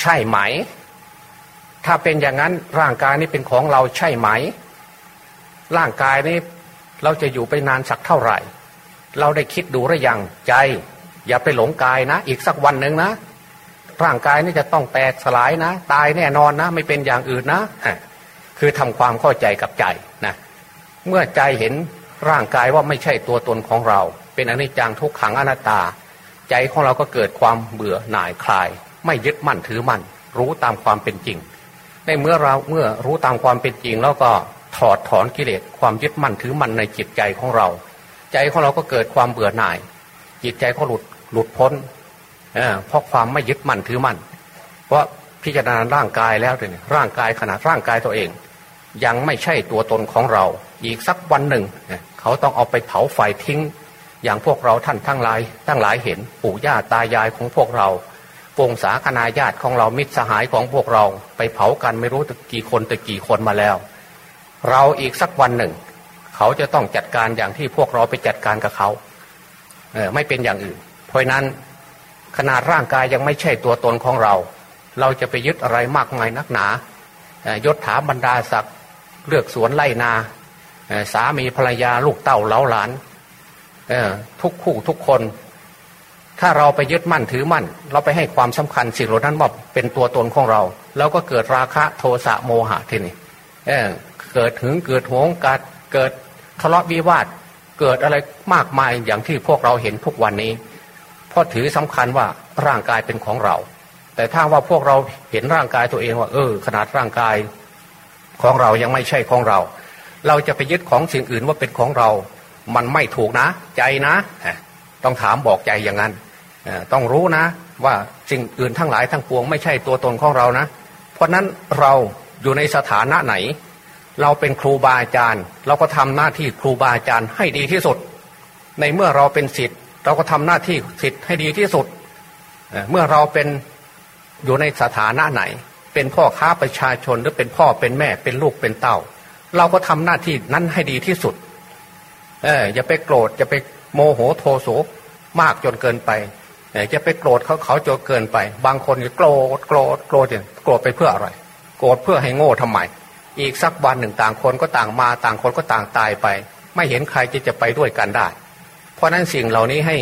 ใช่ไหม ถ้าเป็นอย่างนั้นร่างกายนี้เป็นของเราใช่ไหม ร่างกายนี้เราจะอยู่ไปนานสักเท่าไหร่ เราได้คิดดูหรือยังใจ อย่าไปหลงกายนะ อีกสักวันหนึ่งนะร่างกายนี่จะต้องแตกสลายนะ ตายแน่นอนนะ ไม่เป็นอย่างอื่นนะคือทำความเข้าใจกับใจนะเมื่อใจเห็นร่างกายว่าไม่ใช่ตัวตนของเรา เป็นอนิจจังทุกขังอนัตตา ใจของเราก็เกิดความเบื่อหน่ายคลาย ไม่ยึดมั่นถือมั่นรู้ตามความเป็นจริง ในเมื่อเราเมื่อรู้ตามความเป็นจริง แล้วก็ถอดถอนกิเลสความยึดมั่นถือมั่นในจิตใจของเรา ใจของเราก็เกิดความเบื่อหน่าย จิตใจก็หลุดหลุดพ้นเเพราะความไม่ยึดมั่นถือมั่น เพราะพิจารณาร่างกายแล้วเนี่ยร่างกายขนาดร่างกายตัวเอง ยังไม่ใช่ตัวตนของเรา อีกสักวันหนึ่ง เขาต้องเอาไปเผาไฟทิ้ง อย่างพวกเราท่านทั้งหลายทั้งหลายเห็นปู่ย่าตายายของพวกเราปงสาคณาญาติของเรามิตรสหายของพวกเรา ไปเผากันไม่รู้ตะกี่คนตะกี่คนมาแล้ว เราอีกสักวันหนึ่ง เขาจะต้องจัดการอย่างที่พวกเราไปจัดการกับเขาเออไม่เป็นอย่างอื่น เพราะนั้นขนาดร่างกายยังไม่ใช่ตัวตนของเรา เราจะไปยึดอะไรมากมายนักหนายศถาบรรดาศักดิ์เลือกสวนไล่นาสามีภรรยาลูกเต้าเล้าหลานทุกคู่ทุกคน ถ้าเราไปยึดมั่นถือมั่น เราไปให้ความสำคัญสิ่งเหล่านั้นว่าเป็นตัวตนของเรา แล้วก็เกิดราคะโทสะโมหะทีนี้เเกิดถึงเกิดหวงกัดเกิด ทะเลาะวิวาทเกิดอะไรมากมายอย่างที่พวกเราเห็นทุกวันนี้ เพราะถือสำคัญว่าร่างกายเป็นของเรา แต่ถ้าว่าพวกเราเห็นร่างกายตัวเองว่า เออ ขนาดร่างกายของเรายังไม่ใช่ของเรา เราจะไปยึดของสิ่งอื่นว่าเป็นของเรา มันไม่ถูกนะ ใจนะ ต้องถามบอกใจอย่างนั้นต้องรู้นะ ว่าสิ่งอื่นทั้งหลายทั้งปวงไม่ใช่ตัวตนของเรานะ เพราะนั้นเราอยู่ในสถานะไหน เราเป็นครูบาอาจารย์ เราก็ทำหน้าที่ครูบาอาจารย์ให้ดีที่สุด ในเมื่อเราเป็นศิษย์เราก็ทำหน้าที่ศิษย์ให้ดีที่สุดเมื่อเราเป็นอยู่ในสถานะไหน เป็นพ่อค้าประชาชนหรือเป็นพ่อเป็นแม่เป็นลูกเป็นเต่าเราก็ทำหน้าที่นั้นให้ดีที่สุดเอออย่าไปโกรธอย่าไปโมโหโทโสมากจนเกินไปจะไปโกรธเขาเขาจนเกินไป บางคนโกรธโกรธโกรธอย่างโกรธไปเพื่ออะไร โกรธเพื่อให้โง่ทำไม อีกสักวันหนึ่งต่างคนก็ต่างมาต่างคนก็ต่างตายไป ไม่เห็นใครจะจะไปด้วยกันได้ เพราะนั้นสิ่งเหล่านี้ให้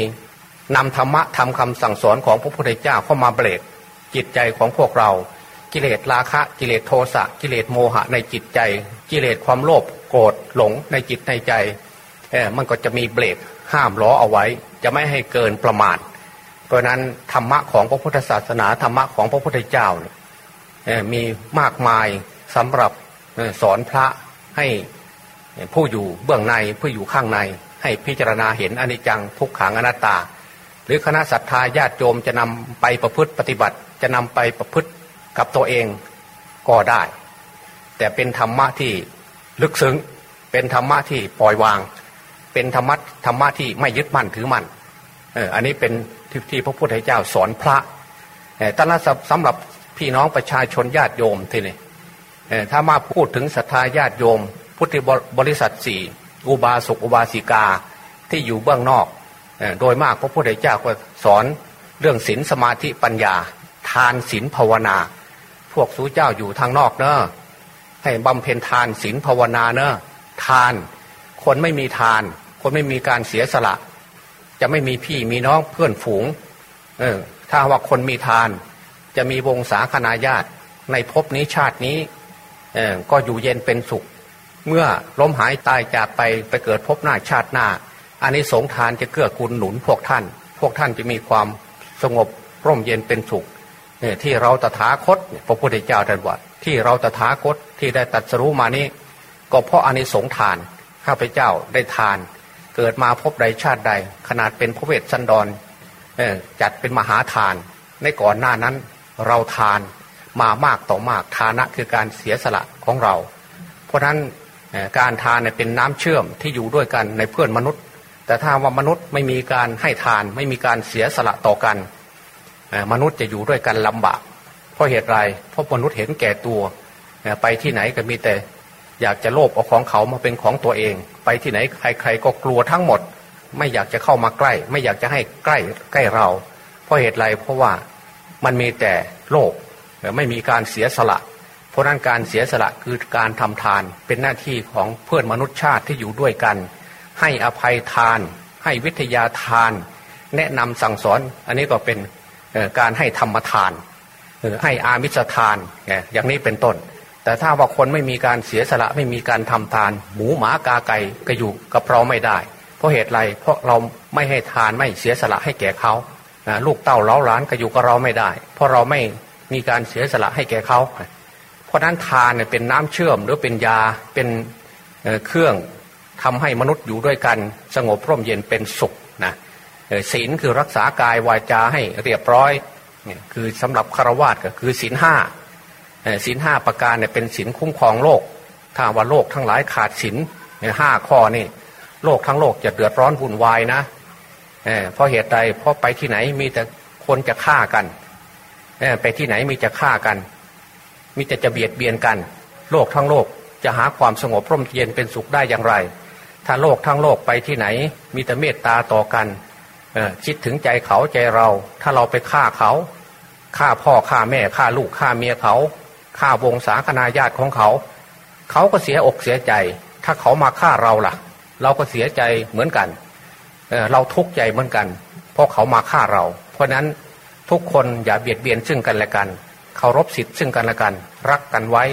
นำธรรมะทำคำสั่งสอนของพระพุทธเจ้าเข้ามาเบรกจิตใจของพวกเรา กิเลสราคะ กิเลสโทสะกิเลสโมหะในจิตใจ กิเลสความโลภโกรธหลงในจิตในใจเออมันก็จะมีเบรกห้ามล้อเอาไว้ จะไม่ให้เกินประมาทเพราะนั้นธรรมะของพระพุทธศาสนาธรรมะของพระพุทธเจ้าเนี่ยมีมากมายสำหรับ สอนพระให้ผู้อยู่เบื้องในผู้อยู่ข้างใน ให้พิจารณาเห็นอนิจจังทุกขังอนัตตา หรือคณะศรัทธาญาติโยมจะนำไปประพฤติปฏิบัติ จะนำไปประพฤติกับตัวเองก็ได้ แต่เป็นธรรมะที่ลึกซึ้งเป็นธรรมะที่ปล่อยวาง เป็นธรรมะธรรมะที่ไม่ยึดมั่นถือมั่นเอออันนี้เป็นที่ที่พระพุทธเจ้าสอนพระแต่ละสำหรับพี่น้องประชาชนญาติโยมทีนี้ ถ้ามาพูดถึงศรัทธาญาติโยม พุทธบริษัทสี่อุบาสกอุบาสิกาที่อยู่เบื้องนอก โดยมากพระพุทธเจ้าก็สอนเรื่องศีลสมาธิปัญญา ทานศีลภาวนา พวกสูเจ้าอยู่ทางนอกเนอะให้บำเพ็ญทานศีลภาวนาเนอะทาน คนไม่มีทาน คนไม่มีการเสียสละ จะไม่มีพี่มีน้องเพื่อนฝูงเออถ้าว่าคนมีทาน จะมีวงศาคณาญาติในภพนี้ชาตินี้ ก็อยู่เย็นเป็นสุข เมื่อล้มหายตายจากไปไปเกิดภพหน้าชาติหน้า อันนี้สงทานจะเกื้อกูลหนุนพวกท่าน พวกท่านจะมีความสงบร่มเย็นเป็นสุขที่เราตถาคตพระพุทธเจ้าตรัสว่าที่เราตถาคตที่ได้ตัดสรู้มานี้ ก็เพราะอานิสงส์ทานข้าพเจ้าได้ทาน เกิดมาพบใดชาติใด ขนาดเป็นพระเวสสันดรจัดเป็นมหาทาน ในก่อนหน้านั้นเราทาน มามากต่อมากทานะคือการเสียสละของเรา เพราะฉะนั้นการทานเป็นน้ำเชื่อมที่อยู่ด้วยกันในเพื่อนมนุษย์ แต่ถ้าว่ามนุษย์ไม่มีการให้ทาน ไม่มีการเสียสละต่อกัน มนุษย์จะอยู่ด้วยกันลำบากเพราะเหตุไรเพราะมนุษย์เห็นแก่ตัว ไปที่ไหนก็มีแต่อยากจะโลภเอาของเขามาเป็นของตัวเอง ไปที่ไหนใครๆก็กลัวทั้งหมด ไม่อยากจะเข้ามาใกล้ ไม่อยากจะให้ใกล้ใกล้เรา เพราะเหตุไรเพราะว่ามันมีแต่โลภ ไม่มีการเสียสละ เพราะนั้นการเสียสละคือการทำทานเป็นหน้าที่ของเพื่อนมนุษยชาติที่อยู่ด้วยกัน ให้อภัยทาน ให้วิทยาทาน แนะนำสั่งสอนอันนี้ก็เป็นการให้ธรรมทานให้อามิสทานอย่างนี้เป็นต้น แต่ถ้าว่าคนไม่มีการเสียสละไม่มีการทำทาน หมูหมากาไก่ก็อยู่กับเราไม่ได้ เพราะเหตุไรเพราะเราไม่ให้ทานไม่เสียสละให้แก่เขาลูกเต้าเล้าล้านก็อยู่กับเราไม่ได้ เพราะเราไม่ มีการเสียสละให้แก่เขา เพราะนั้นทานเนี่ยเป็นน้ำเชื่อมหรือเป็นยาเป็นเครื่องทำให้มนุษย์อยู่ด้วยกันสงบร่มเย็นเป็นสุขนะศีลคือรักษากายวาจาให้เรียบร้อยคือสำหรับคารวาสก็คือศีลห้าศีลห้าประการเนี่ยเป็นศีลคุ้มครองโลก ถ้าว่าโลกทั้งหลายขาดศีลห้าข้อนี่โลกทั้งโลกจะเดือดร้อนวุ่นวายนะเพราะเหตุใดเพราะไปที่ไหนมีแต่คนจะฆ่ากัน ไปที่ไหนมีจะฆ่ากัน มีแต่จะเบียดเบียนกัน โลกทั้งโลกจะหาความสงบร่มเย็นเป็นสุขได้อย่างไร ถ้าโลกทั้งโลกไปที่ไหน มีแต่เมตตาต่อกันคิดถึงใจเขาใจเรา ถ้าเราไปฆ่าเขาฆ่าพ่อฆ่าแม่ฆ่าลูกฆ่าเมียเขาฆ่าวงศาคณาญาติของเขา เขาก็เสียอกเสียใจ ถ้าเขามาฆ่าเราล่ะ เราก็เสียใจเหมือนกันเเราทุกข์ใจเหมือนกัน เพราะเขามาฆ่าเรา เพราะนั้น ทุกคนอย่าเบียดเบียนซึ่งกันและกันเคารพสิทธิ์ซึ่งกันและกัน รักกันไว้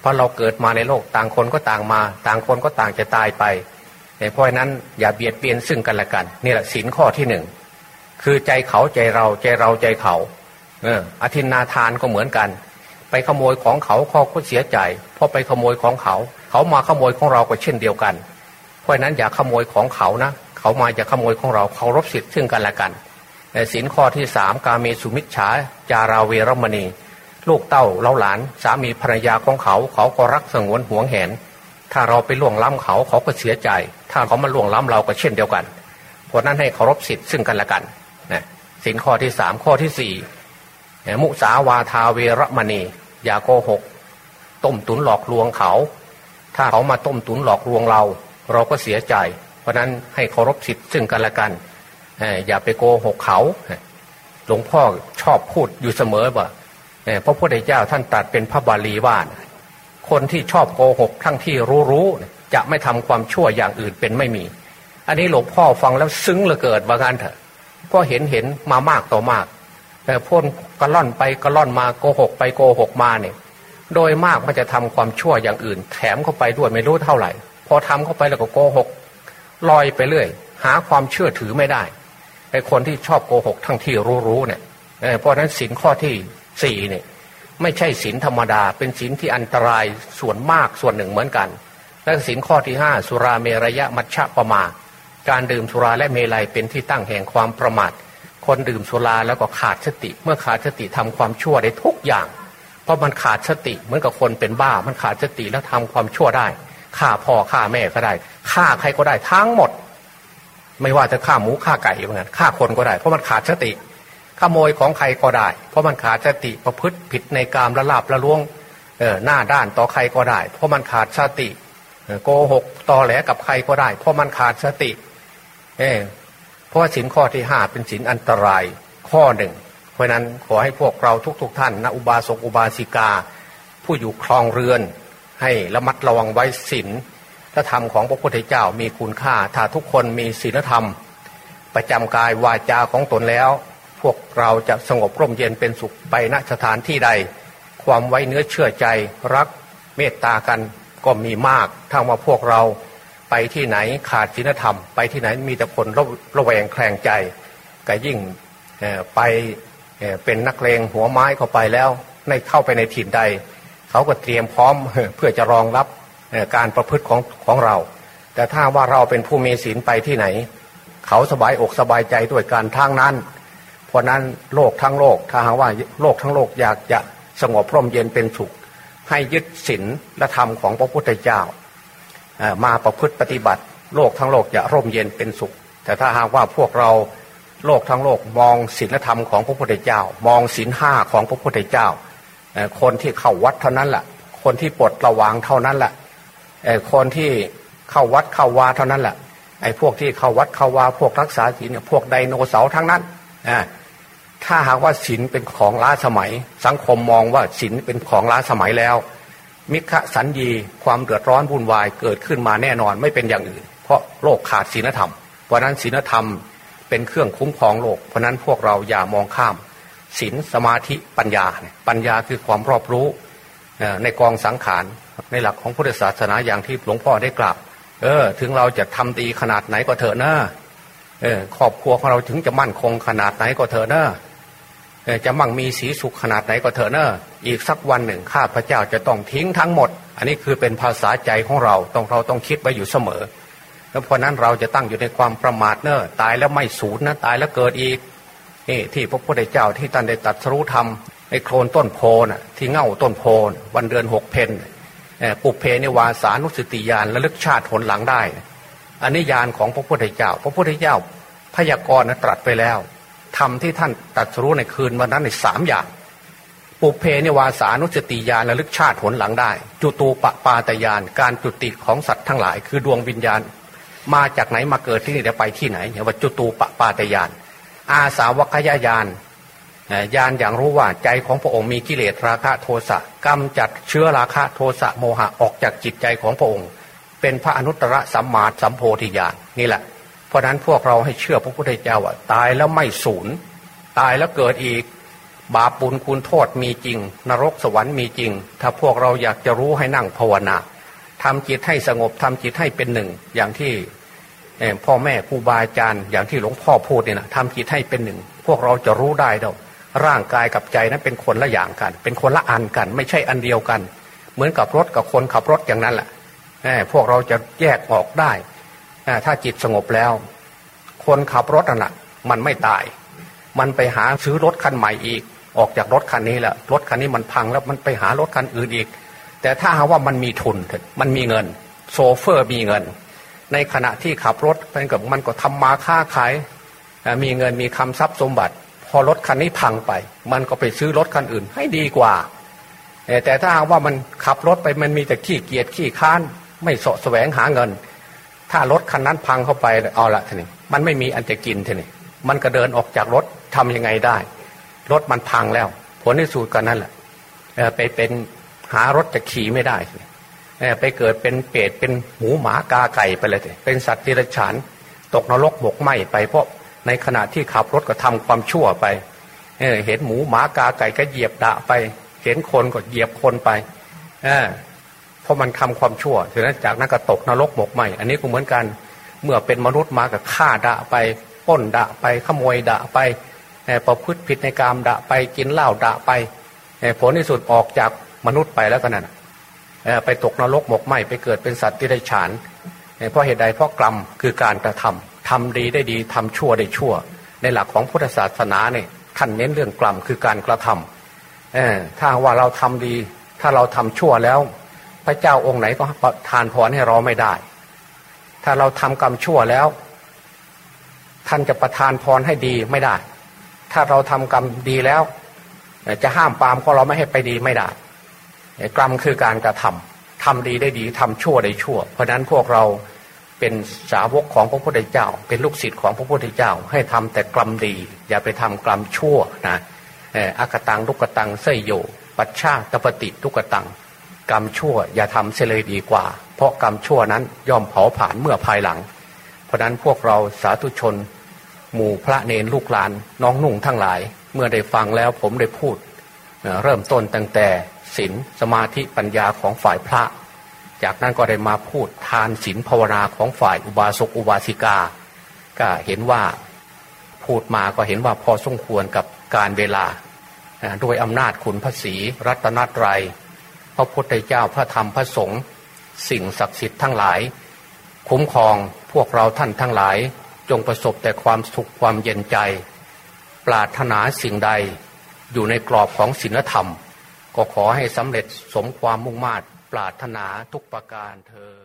เพราะเราเกิดมาในโลกต่างคนก็ต่างมา ต่างคนก็ต่างจะตายไปเพราะนั้นอย่าเบียดเบียนซึ่งกันและกันนี่แหละสินข้อที่หนึ่งคือใจเขาใจเราใจเราใจเขาเอออธินาทานก็เหมือนกัน ไปขโมยของเขาเขาก็เสียใจเพราะไปขโมยของเขา เขามาขโมยของเราก็เช่นเดียวกัน เพราะนั้นอย่าขโมยของเขานะ เขามาจะขโมยของเราเคารพสิทธิ์ซึ่งกันและกัน สินข้อที่สามกาเมสุมิชฉาจาราเวรมณี ลูกเต้าเล้าหลาน สามีภรรยาของเขา เขาก็รักสงวนห่วงแหน ถ้าเราไปล่วงล้ำเขาเขาก็เสียใจ ถ้าเขามาล่วงล้ำเราก็เช่นเดียวกันเพราะนั้นให้เคารพสิทธิ์ซึ่งกันและกันนะสินข้อที่สามข้อที่สี่มุสาวาทาเวรมณี อย่าโกหก ต้มตุนหลอกลวงเขา ถ้าเขามาต้มตุนหลอกลวงเรา เราก็เสียใจ เพราะนั้นให้เคารพสิทธิ์ซึ่งกันและกัน อย่าไปโกหกเขาหลวงพ่อชอบพูดอยู่เสมอว่าพระพุทธเจ้าท่านตัดเป็นพระบาลีว่าคนที่ชอบโกหกทั้งที่รู้รู้จะไม่ทำความชั่วอย่างอื่นเป็นไม่มี อันนี้หลวงพ่อฟังแล้วซึ้งเหลือเกิดว่ากันเถอะเพราะเห็นเห็นมามากต่อมากแต่พ่นกระล่อนไปกระล่อนมาโกหกไปโกหกมาเนี่ย โดยมากมันจะทำความชั่วอย่างอื่น แถมเข้าไปด้วยไม่รู้เท่าไหร่ พอทำเข้าไปแล้วก็โกหกลอยไปเรื่อย หาความเชื่อถือไม่ได้ ไอ้คนที่ชอบโกหกทั้งที่รู้ๆเนี่ยเพราะนั้นสินข้อที่สี่เนี่ยไม่ใช่สินธรรมดา เป็นสินที่อันตรายส่วนมากส่วนหนึ่งเหมือนกัน และสินข้อที่ห้าสุราเมรยะมัชฌะประมาการดื่มสุราและเมลัยเป็นที่ตั้งแห่งความประมาท คนดื่มสุราแล้วก็ขาดสติ เมื่อขาดสติทำความชั่วได้ทุกอย่าง เพราะมันขาดสติเหมือนกับคนเป็นบ้า มันขาดสติแล้วทำความชั่วได้ฆ่าพ่อฆ่าแม่ก็ได้ฆ่าใครก็ได้ทั้งหมด ไม่ว่าจะฆ่าหมูฆ่าไก่เหมือนกันฆ่าคนก็ได้ เพราะมันขาดสติขโมยของใครก็ได้ เพราะมันขาดสติประพฤติผิดในกามละลาบละล่วงเออหน้าด้านต่อใครก็ได้ เพราะมันขาดสติโกหกตอแหลกับใครก็ได้ เพราะมันขาดสติเออเพราะสินข้อที่ห้าเป็นสินอันตรายข้อหนึ่ง เพราะนั้นขอให้พวกเราทุกๆทท่านนะอุบาสกอุบาสิกา ผู้อยู่คลองเรือน ให้ระมัดระวังไว้สิน ระธรรมของพระพุทธเจ้ามีคุณค่า ถ้าทุกคนมีศีลธรรม ประจำกายวาจาของตนแล้ว พวกเราจะสงบร่มเย็นเป็นสุขไปณสถานที่ใด ความไว้เนื้อเชื่อใจรักเมตตากันก็มีมากถ้าว่าพวกเราไปที่ไหนขาดศีลธรรม ไปที่ไหนมีแต่คนระระแวงแคลงใจก็ยิ่งไปเป็นนักเลงหัวไม้เข้าไปแล้วในเข้าไปในถิ่นใด เขาก็เตรียมพร้อมเพื่อจะรองรับ การประพฤติของของเรา แต่ถ้าว่าเราเป็นผู้มีศีลไปที่ไหน เขาสบายอกสบายใจด้วยการทางนั้น เพราะนั้นโลกทั้งโลกถ้าหากว่าโลกทั้งโลกอยากจะสงบพร่มเย็นเป็นสุข ให้ยึดศีลและธรรมของพระพุทธเจ้ามาประพฤติปฏิบัติ โลกทั้งโลกจะร่มเย็นเป็นสุข แต่ถ้าหากว่าพวกเราโลกทั้งโลกมองศีลธรรมของพระพุทธเจ้า มองศีลห้าของพระพุทธเจ้า คนที่เข้าวัดเท่านั้นแหละคนที่ปลดระวางเท่านั้นแหละ คนที่เข้าวัดเข้าวาเท่านั้นแหละไอ้พวกที่เข้าวัดเข้าวาพวกรักษาศีลเนี่ยพวกไดโนเสาร์ทั้งนั้นอ่าถ้าหากว่าศีลเป็นของล้าสมัย สังคมมองว่าศีลเป็นของล้าสมัยแล้ว มิฆะสัญญีความเดือดร้อนวุ่นวายเกิดขึ้นมาแน่นอนไม่เป็นอย่างอื่น เพราะโลกขาดศีลธรรม เพราะนั้นศีลธรรมเป็นเครื่องคุ้มครองโลก เพราะนั้นพวกเราอย่ามองข้ามศีลสมาธิปัญญา ปัญญาคือความรอบรู้ในกองสังขาร ในหลักของพุทธศาสนาอย่างที่หลวงพ่อได้กล่าวเออ ถึงเราจะทำดีขนาดไหนก็เถอะนะเออครอบครัวของเราถึงจะมั่นคงขนาดไหนก็เถอะนะเออจะมั่งมีสีสุขขนาดไหนก็เถอะนะอีกสักวันหนึ่งข้าพเจ้าจะต้องทิ้งทั้งหมด อันนี้คือเป็นภาษาใจของเราต้องเราต้องคิดไว้อยู่เสมอแล้วเพราะนั้นเราจะตั้งอยู่ในความประมาทเนอะตายแล้วไม่สูญนะตายแล้วเกิดอีกนี่ที่พระพุทธเจ้าที่ท่านได้ตัดสรู้ธรรมในโคลนต้นโพน่ะที่เง่าต้นโพนวันเดือนหกเพน ปุเพนิวาสานุสติญาณระลึกชาติผลหลังได้ อันนี้ญาณของพระพุทธเจ้า พระพุทธเจ้าพยากรณ์ตรัสไปแล้วทำที่ท่านตัดรู้ในคืนวันนั้นในสามอย่าง ปุเพนิวาสานุสติญาณระลึกชาติผลหลังได้ จุตูปปาตยานการจุติของสัตว์ทั้งหลาย คือดวงวิญญาณ มาจากไหนมาเกิดที่นี่จะไปที่ไหนเนี่ยว่าจุตูปปาตยานอาสาวกยญาณ ญาณอย่างรู้ว่าใจของพระองค์มีกิเลสราคะโทสะกำจัดเชื้อราคะโทสะโมหะออกจากจิตใจของพระองค์ เป็นพระอนุตตรสัมมาสัมโพธิญาณนี่แหละ เพราะนั้นพวกเราให้เชื่อพระพุทธเจ้าว่าตายแล้วไม่สูญตายแล้วเกิดอีก บาปบุญคุณโทษมีจริง นรกสวรรค์มีจริง ถ้าพวกเราอยากจะรู้ให้นั่งภาวนาทำจิตให้สงบทำจิตให้เป็นหนึ่งอย่างที่พ่อแม่ครูบาอาจารย์อย่างที่หลวงพ่อพูดเนี่ยนะทำจิตให้เป็นหนึ่ง พวกเราจะรู้ได้เรา ร่างกายกับใจนั้นเป็นคนละอย่างกัน เป็นคนละอันกัน ไม่ใช่อันเดียวกัน เหมือนกับรถกับคนขับรถอย่างนั้นแหละพวกเราจะแยกออกได้ ถ้าจิตสงบแล้ว คนขับรถน่ะ มันไม่ตาย มันไปหาซื้อรถคันใหม่อีก ออกจากรถคันนี้แหละรถคันนี้มันพังแล้วมันไปหารถคันอื่นอีก แต่ถ้าหาว่ามันมีทุนมันมีเงิน โซเฟอร์มีเงิน ในขณะที่ขับรถไปกับมันก็ทำมาค้าขายมีเงินมีคำทรัพย์สมบัติ อรถคันนี้พังไป มันก็ไปซื้อรถคันอื่นให้ดีกว่า แต่ถ้าหากว่ามันขับรถไปมันมีแต่ขี้เกียจขี้ค้านไม่สะแสวงหาเงิน ถ้ารถคันนั้นพังเข้าไปเอาละทีนี้มันไม่มีอันจะกินทีนี้มันก็เดินออกจากรถทํำยังไงได้ รถมันพังแล้ว ผลที่สุดกันนั่นแหละไปเป็นหารถจะขี่ไม่ได้ไปเกิดเป็นเปรตเป็นหมูหมากาไก่ไปเลยเป็นสัตว์ที่ระฉาน ตกนรกหมกไหมไปเพราะ ในขณะที่ขับรถก็ทำความชั่วไปเเห็นหมูหมากาไก่ก็เหยียบด่าไป เห็นคนก็เหยียบคนไปเเพราะมันทำความชั่วถึงนั้นจากนั้นก็ตกนรกหมกไหมอันนี้ก็เหมือนกันเมื่อเป็นมนุษย์มากับฆ่าด่าไปป้นด่าไปขโมยด่าไปประพฤติผิดในกรรมด่าไปกินเหล้าด่าไปผลที่สุดออกจากมนุษย์ไปแล้วกันนั่นไปตกนรกหมกไหมไปเกิดเป็นสัตว์ที่ได้ฉานเพราะเหตุใดเพราะกรรมคือการกระทำ ทำดีได้ดีทำชั่วได้ชั่ว ในหลักของพุทธศาสนาเนี่ยท่านเน้นเรื่องกรรมคือการกระทำเออถ้าว่าเราทำดี ถ้าเราทำชั่วแล้ว พระเจ้าองค์ไหนก็ประทานพรให้เราไม่ได้ ถ้าเราทำกรรมชั่วแล้ว ท่านจะประทานพรให้ดีไม่ได้ ถ้าเราทำกรรมดีแล้ว จะห้ามปามก็เราไม่ให้ไปดีไม่ได้กรรมคือการกระทำทำดีได้ดีทำชั่วได้ชั่ว เพราะนั้นพวกเรา เป็นสาวกของพระพุทธเจ้า เป็นลูกศิษย์ของพระพุทธเจ้า ให้ทำแต่กรรมดี อย่าไปทำกรรมชั่วนะอากตังลุกตังเสยโย ปัชชาตปฏิทุกตัง กรรมชั่วอย่าทำเสียเลยดีกว่า เพราะกรรมชั่วนั้นย่อมเผาผ่านเมื่อภายหลัง เพราะนั้นพวกเราสาธุชน หมู่พระเนรลูกหลานน้องนุ่งทั้งหลาย เมื่อได้ฟังแล้วผมได้พูด เริ่มต้นตั้งแต่ศีลสมาธิปัญญาของฝ่ายพระ จากนั้นก็ได้มาพูดทานศีลภาวนาของฝ่ายอุบาสกอุบาสิกา ก็เห็นว่าพูดมาก็เห็นว่าพอสมควรกับการเวลาโดยอำนาจขุนพระศรีรัตนตรยัยพระพุทธเจ้าพระธรรมพระสงฆ์สิ่งศักดิ์สิทธิ์ทั้งหลาย คุ้มครองพวกเราท่านทั้งหลาย จงประสบแต่ความสุขความเย็นใจ ปราถนาสิ่งใดอยู่ในกรอบของศีลธรรม ก็ขอให้สำเร็จสมความมุ่งมา่ ปรารถนาทุกประการเธอ